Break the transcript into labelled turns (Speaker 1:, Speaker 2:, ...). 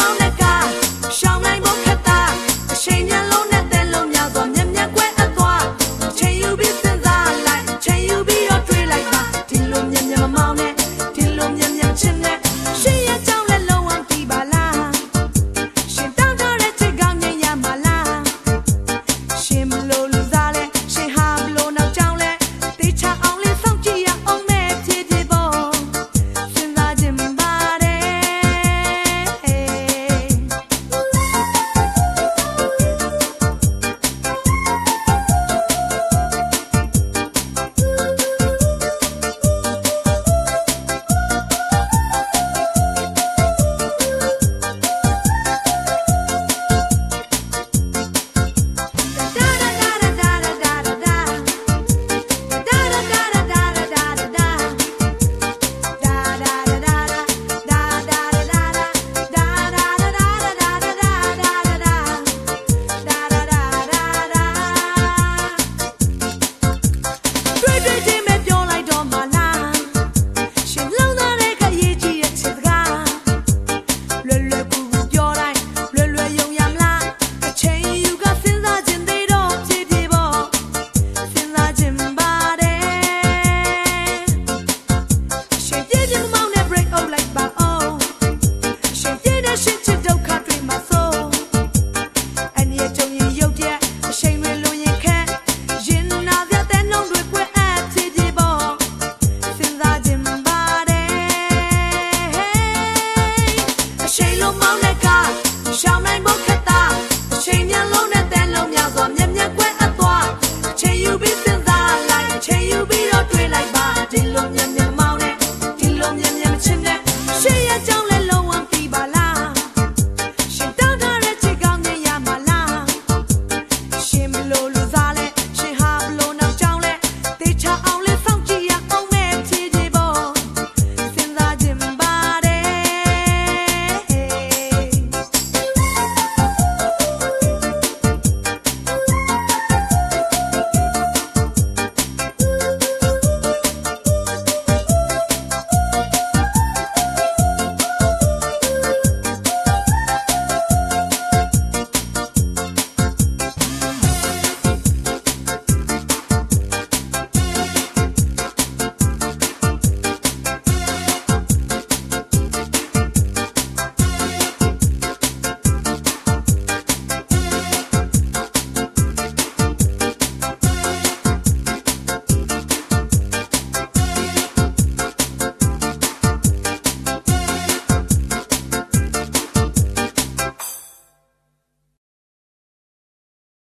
Speaker 1: မောင်းတဲ့ကရှောင်းနိုင်ဖို့ခက်တာအချိန်